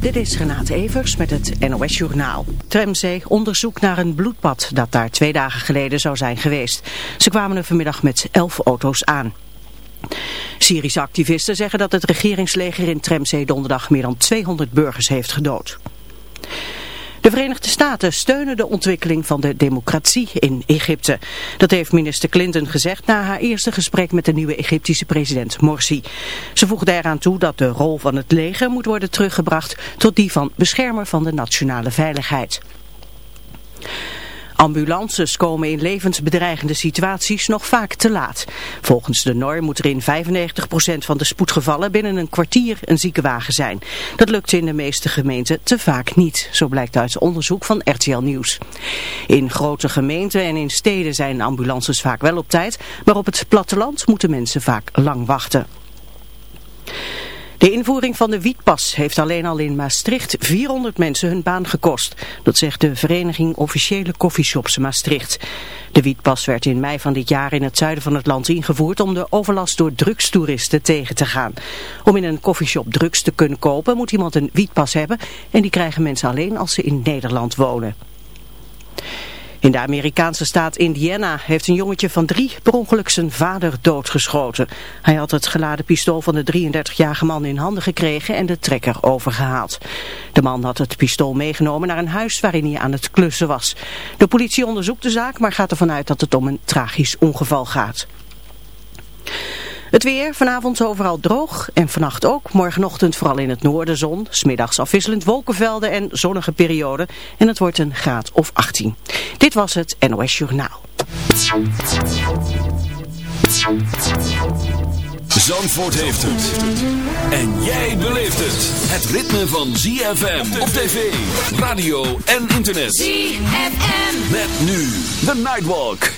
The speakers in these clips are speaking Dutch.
Dit is Renate Evers met het NOS Journaal. Tremzee onderzoek naar een bloedbad dat daar twee dagen geleden zou zijn geweest. Ze kwamen er vanmiddag met elf auto's aan. Syrische activisten zeggen dat het regeringsleger in Tremzee donderdag meer dan 200 burgers heeft gedood. De Verenigde Staten steunen de ontwikkeling van de democratie in Egypte. Dat heeft minister Clinton gezegd na haar eerste gesprek met de nieuwe Egyptische president Morsi. Ze voegde eraan toe dat de rol van het leger moet worden teruggebracht tot die van beschermer van de nationale veiligheid. Ambulances komen in levensbedreigende situaties nog vaak te laat. Volgens de norm moet er in 95% van de spoedgevallen binnen een kwartier een ziekenwagen zijn. Dat lukt in de meeste gemeenten te vaak niet, zo blijkt uit onderzoek van RTL Nieuws. In grote gemeenten en in steden zijn ambulances vaak wel op tijd, maar op het platteland moeten mensen vaak lang wachten. De invoering van de wietpas heeft alleen al in Maastricht 400 mensen hun baan gekost. Dat zegt de vereniging Officiële Coffeeshops Maastricht. De wietpas werd in mei van dit jaar in het zuiden van het land ingevoerd om de overlast door drugstoeristen tegen te gaan. Om in een koffieshop drugs te kunnen kopen moet iemand een wietpas hebben en die krijgen mensen alleen als ze in Nederland wonen. In de Amerikaanse staat Indiana heeft een jongetje van drie per ongeluk zijn vader doodgeschoten. Hij had het geladen pistool van de 33-jarige man in handen gekregen en de trekker overgehaald. De man had het pistool meegenomen naar een huis waarin hij aan het klussen was. De politie onderzoekt de zaak, maar gaat ervan uit dat het om een tragisch ongeval gaat. Het weer, vanavond overal droog en vannacht ook. Morgenochtend vooral in het noorden zon. Smiddags afwisselend wolkenvelden en zonnige perioden. En het wordt een graad of 18. Dit was het NOS Journaal. Zandvoort heeft het. En jij beleeft het. Het ritme van ZFM op tv, radio en internet. ZFM. Met nu de Nightwalk.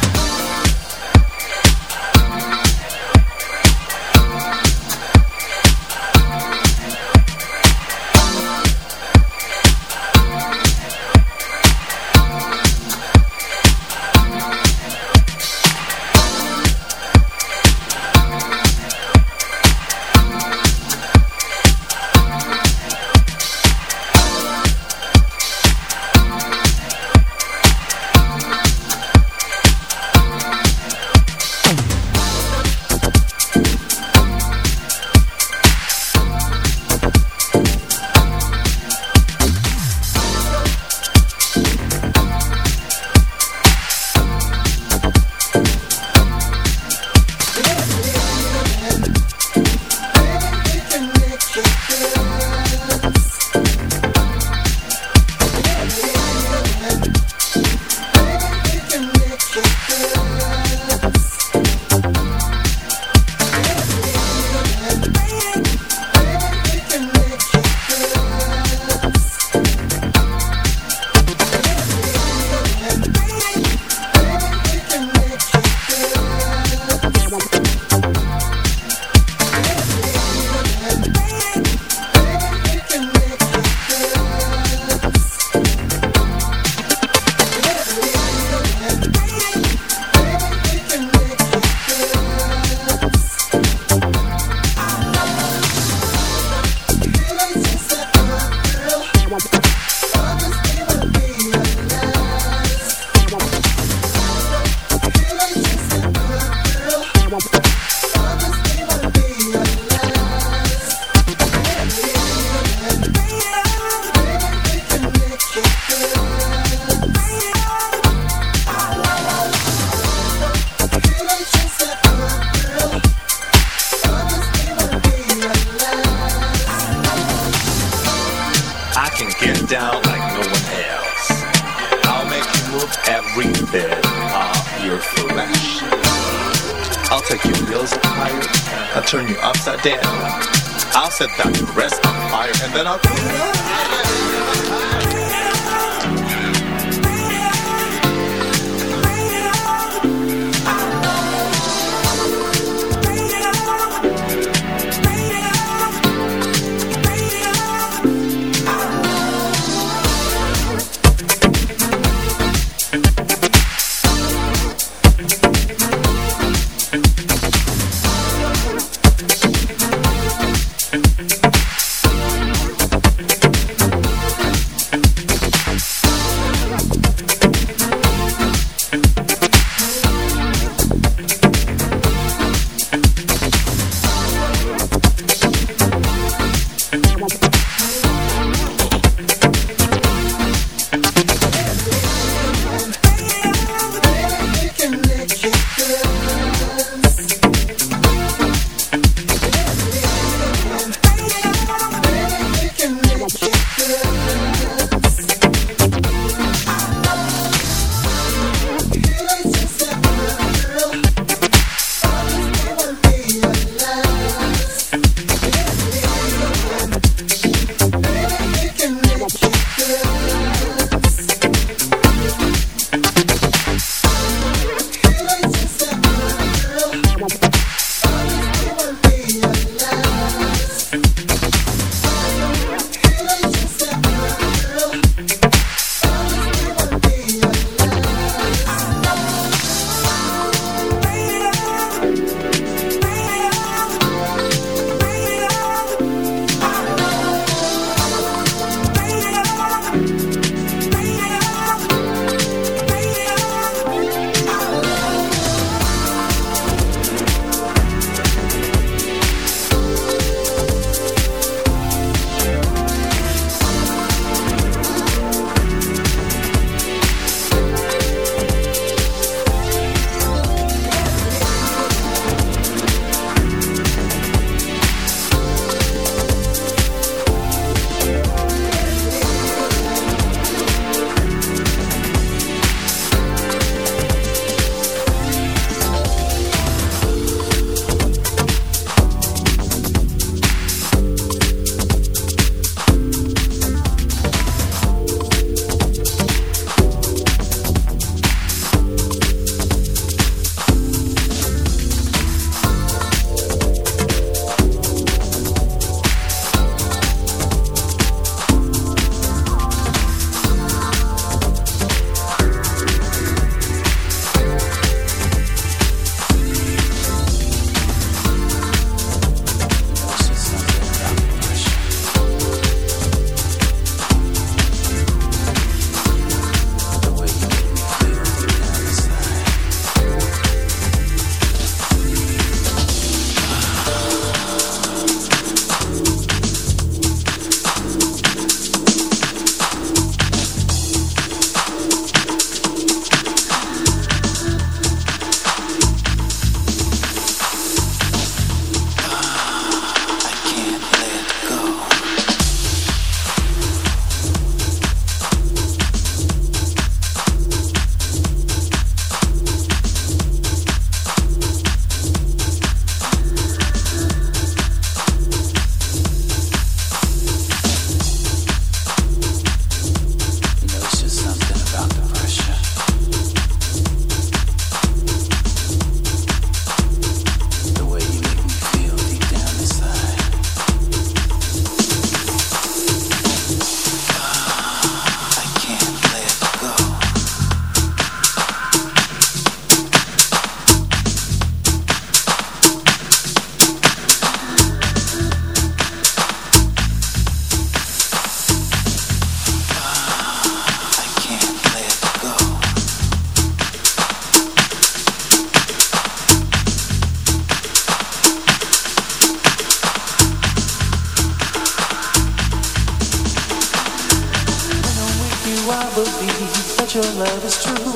love is true.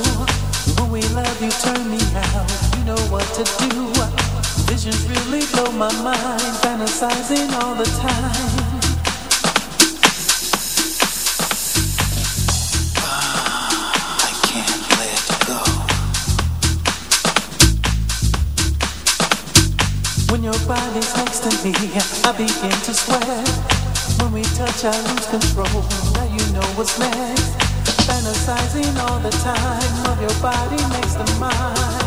When we love, you turn me out. You know what to do. Visions really blow my mind. Fantasizing all the time. When your body's next to me, I begin to sweat. When we touch, I lose control. Now you know what's next fantasizing all the time. Of your body makes the mind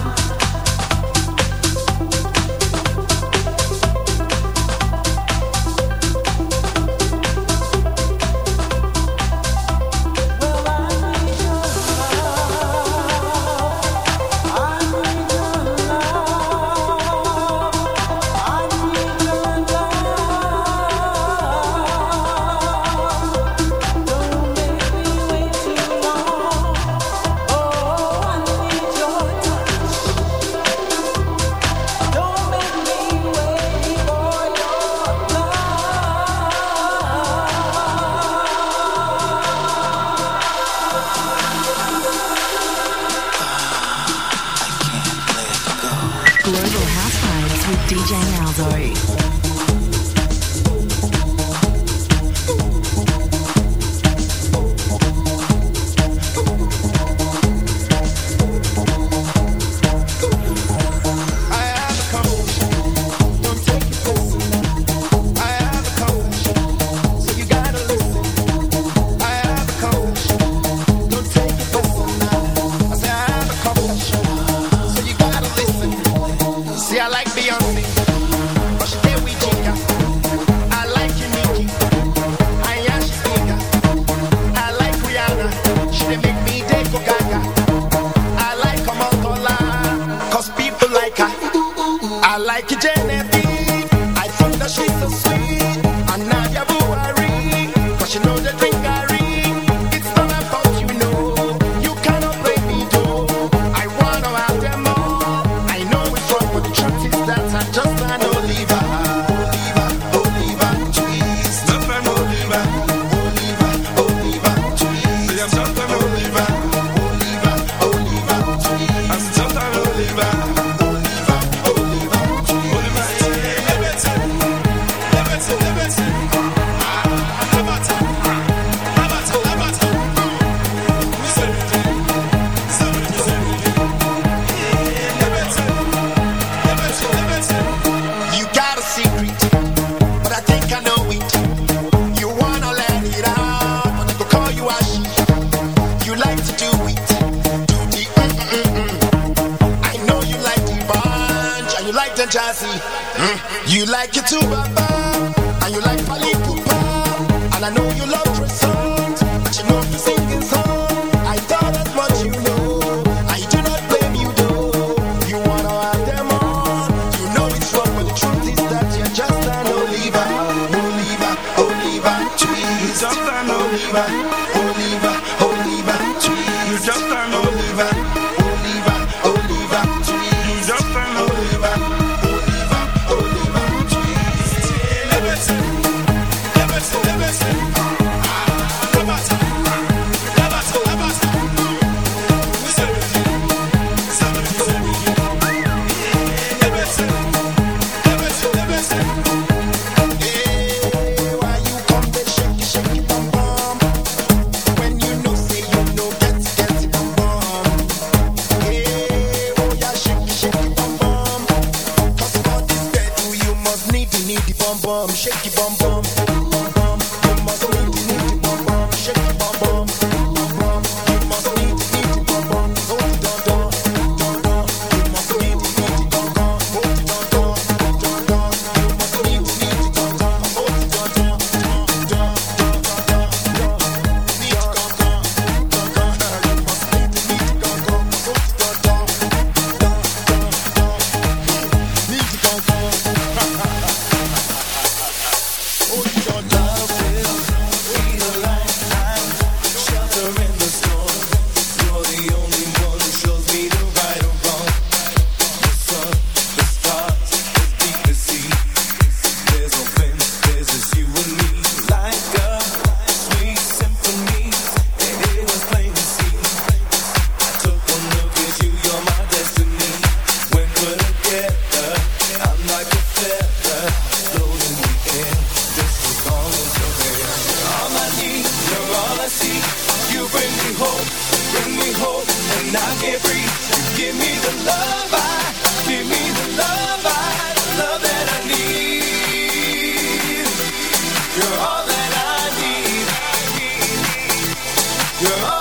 Yeah.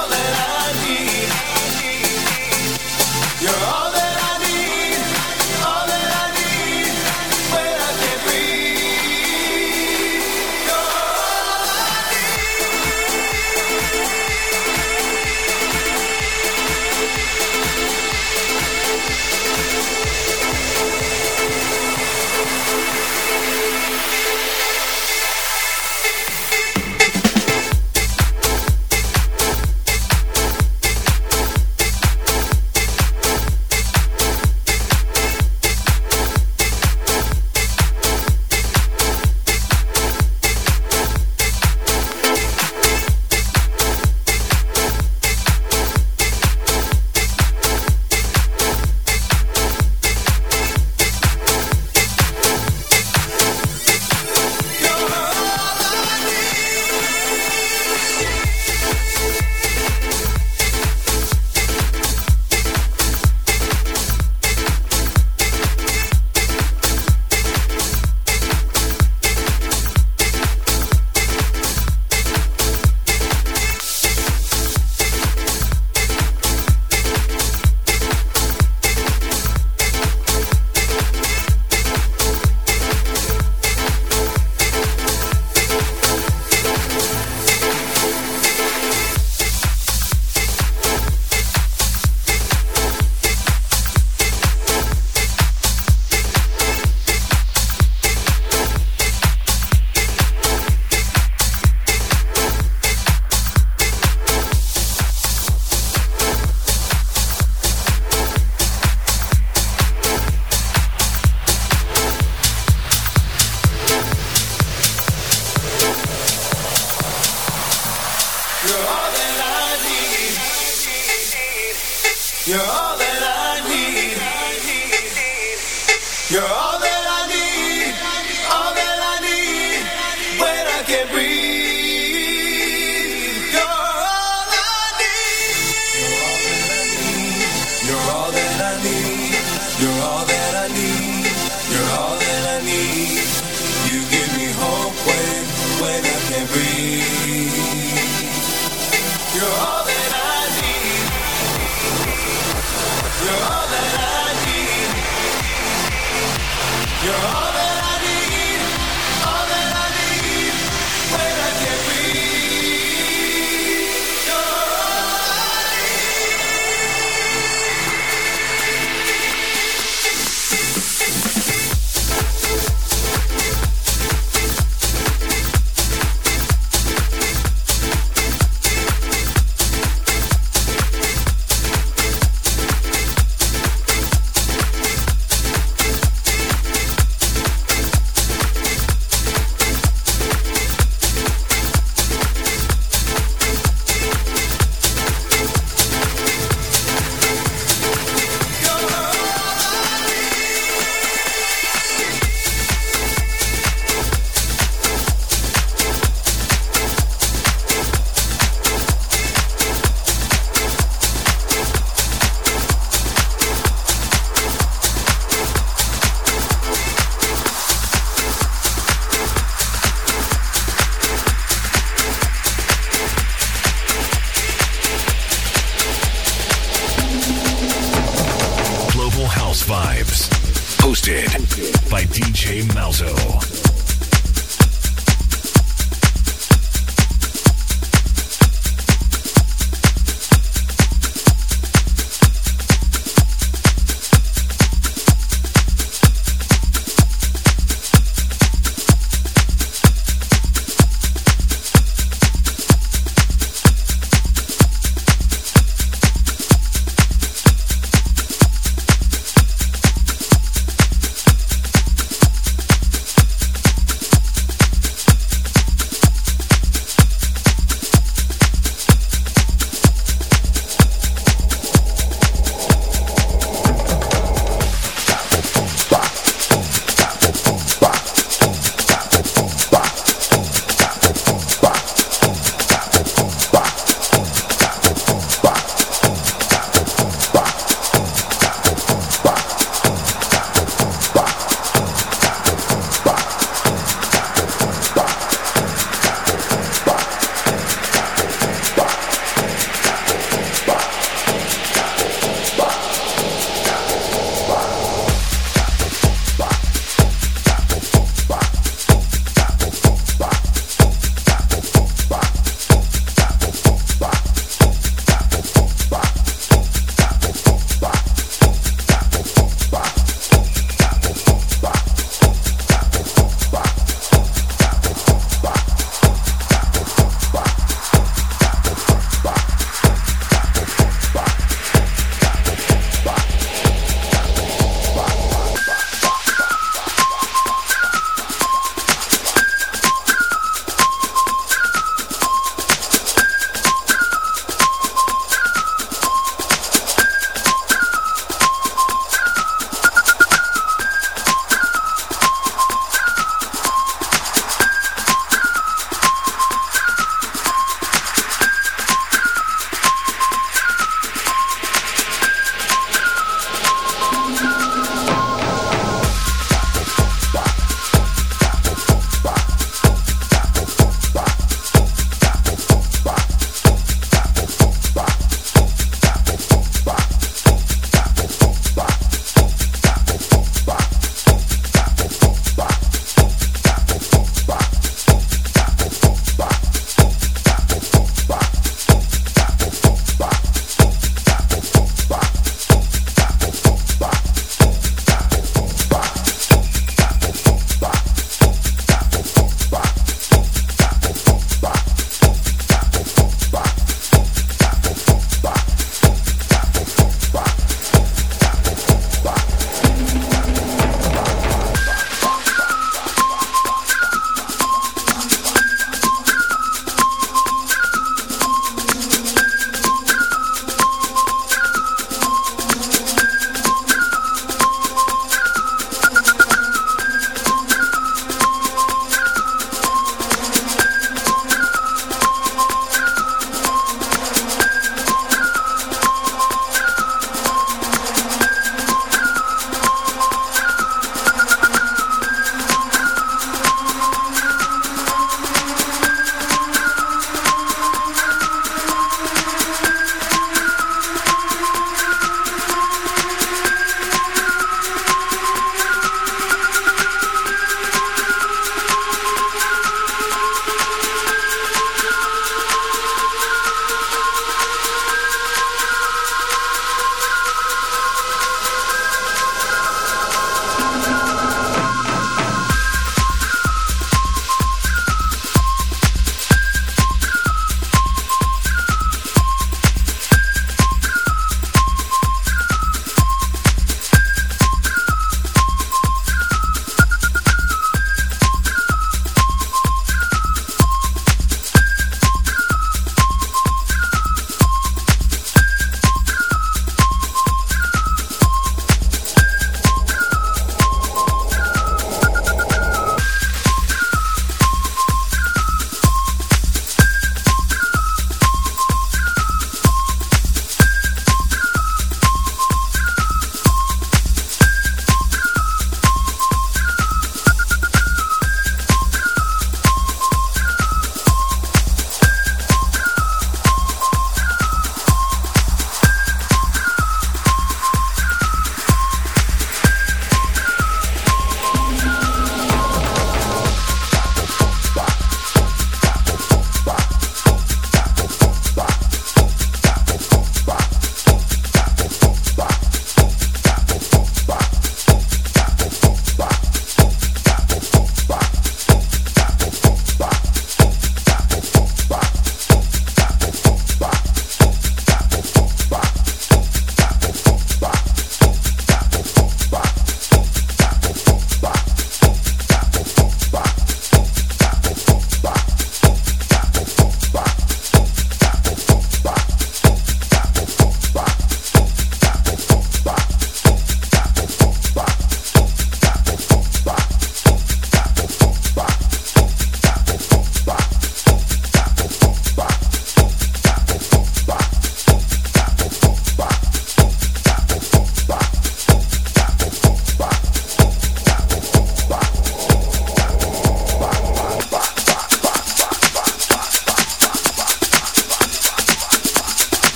by DJ Malzo.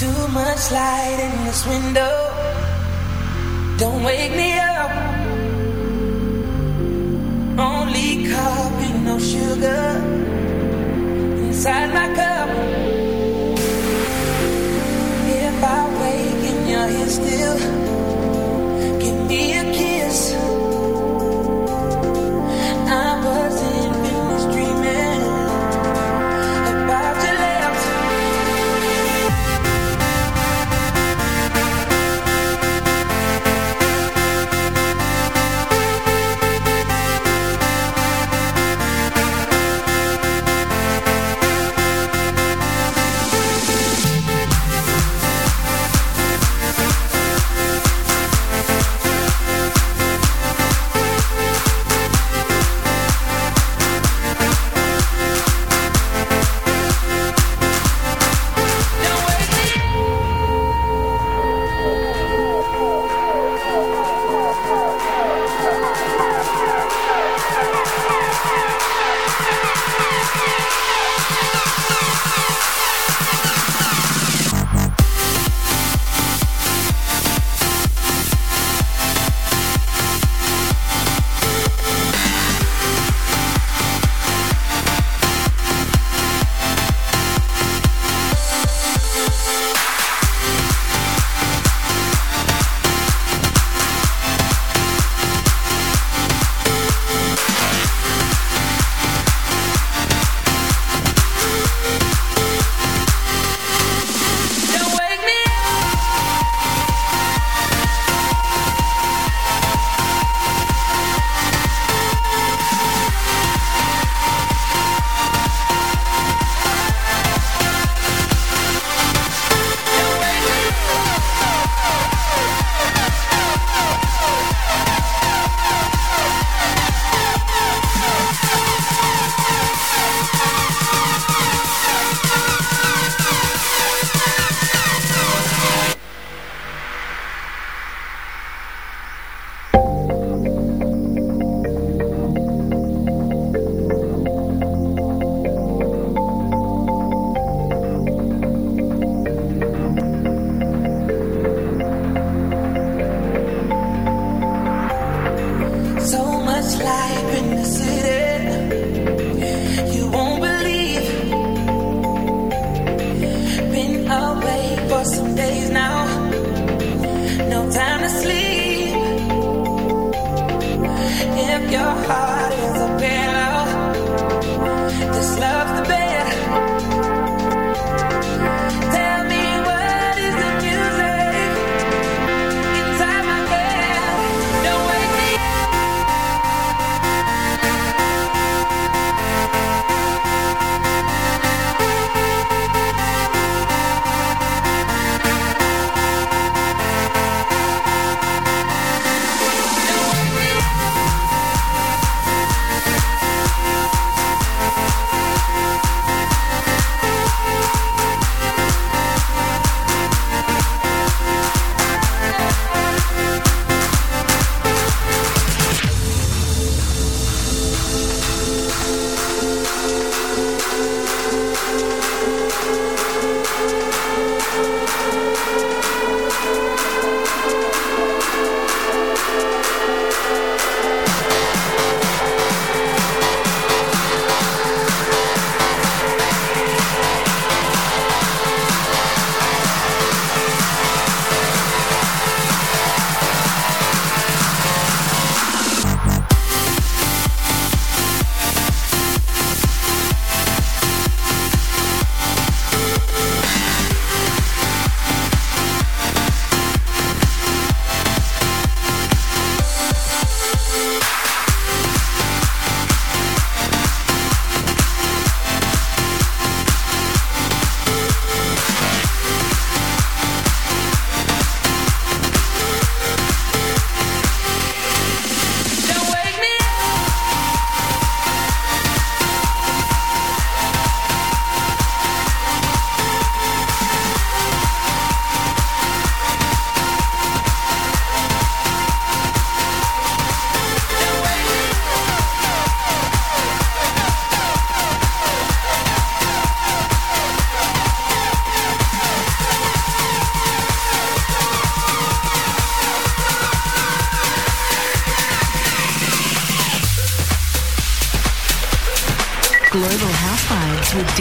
Too much light in this window. Don't wake me up. Only coffee, no sugar. Inside my cup.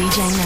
DJ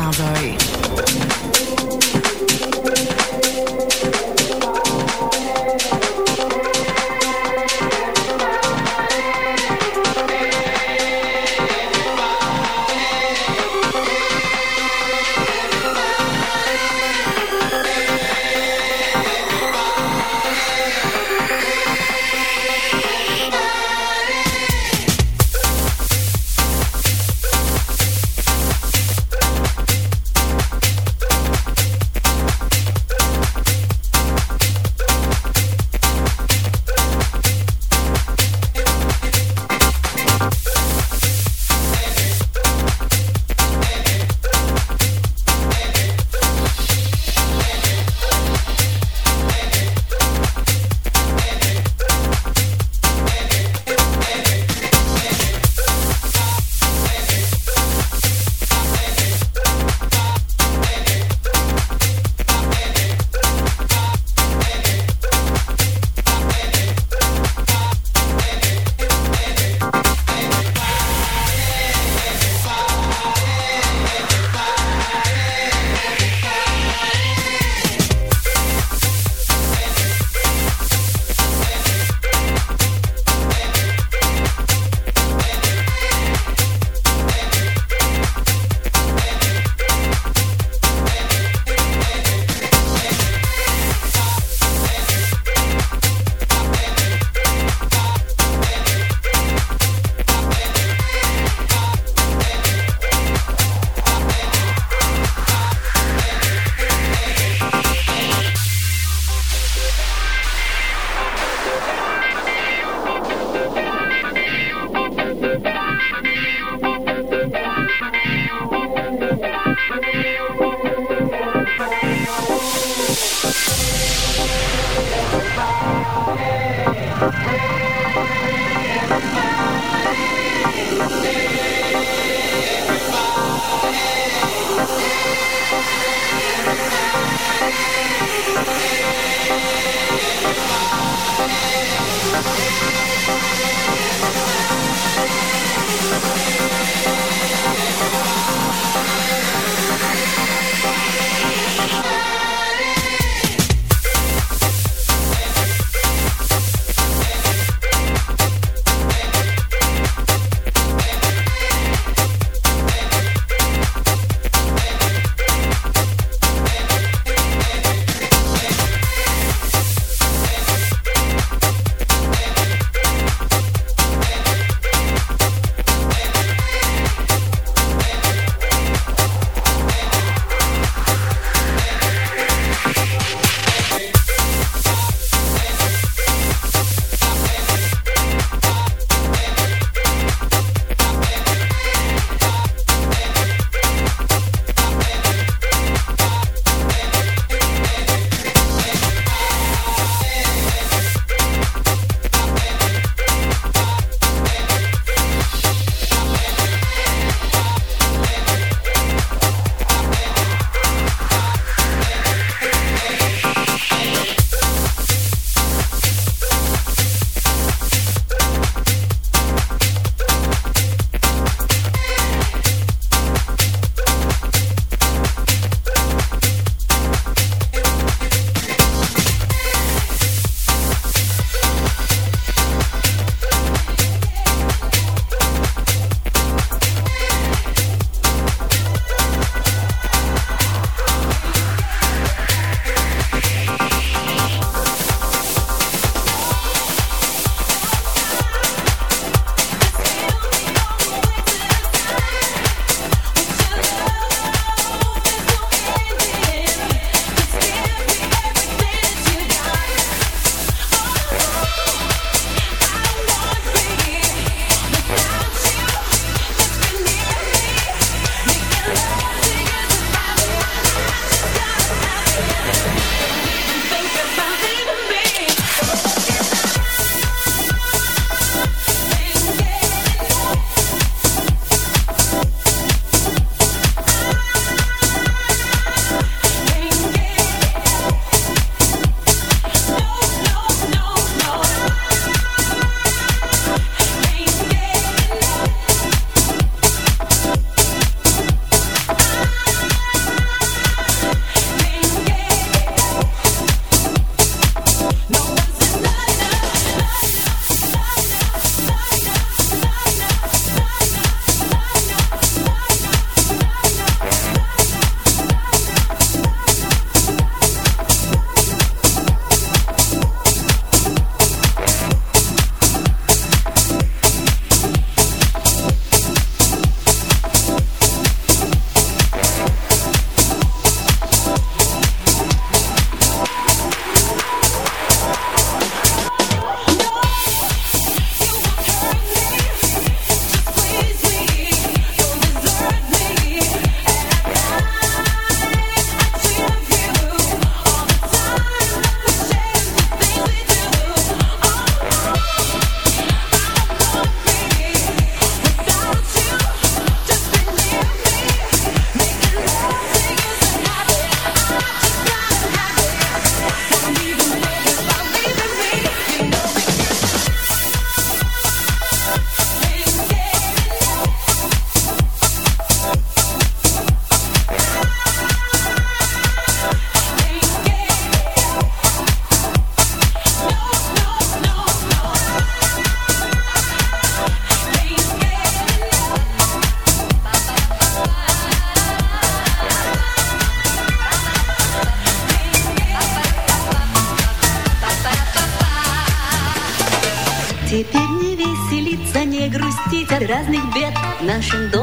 siyang.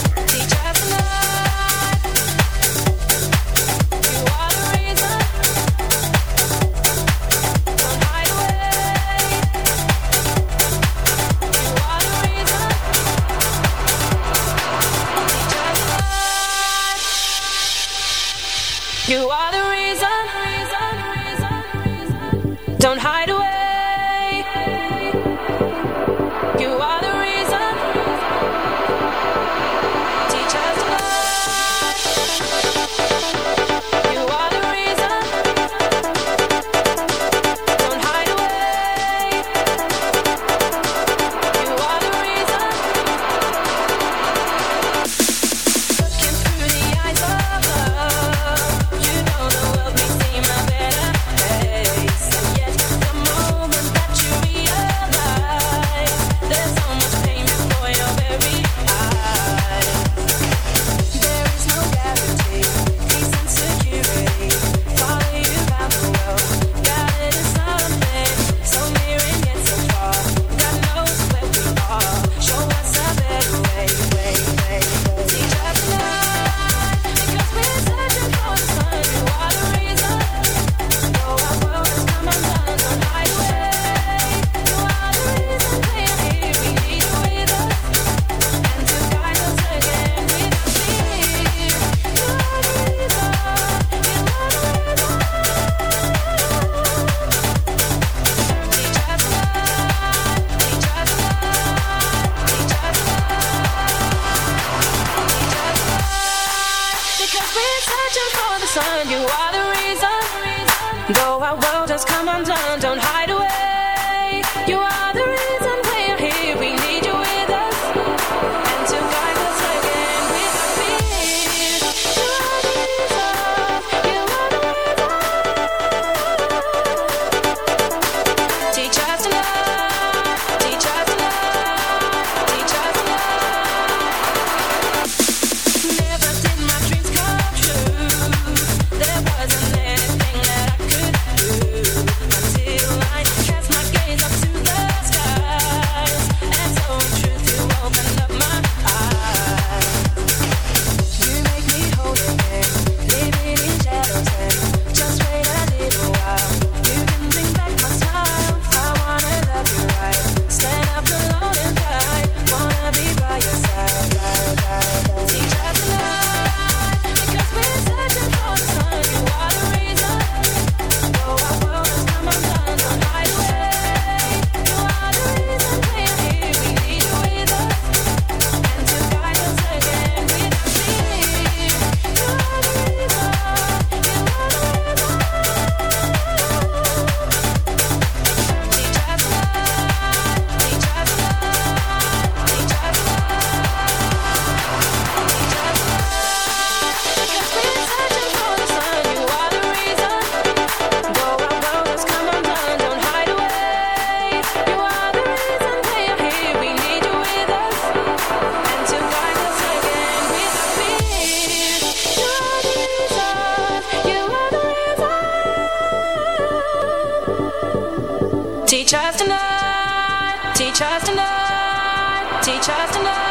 reason, you are the reason. Though our world has come undone, don't hide. Teach us tonight. Teach us tonight. Teach us tonight.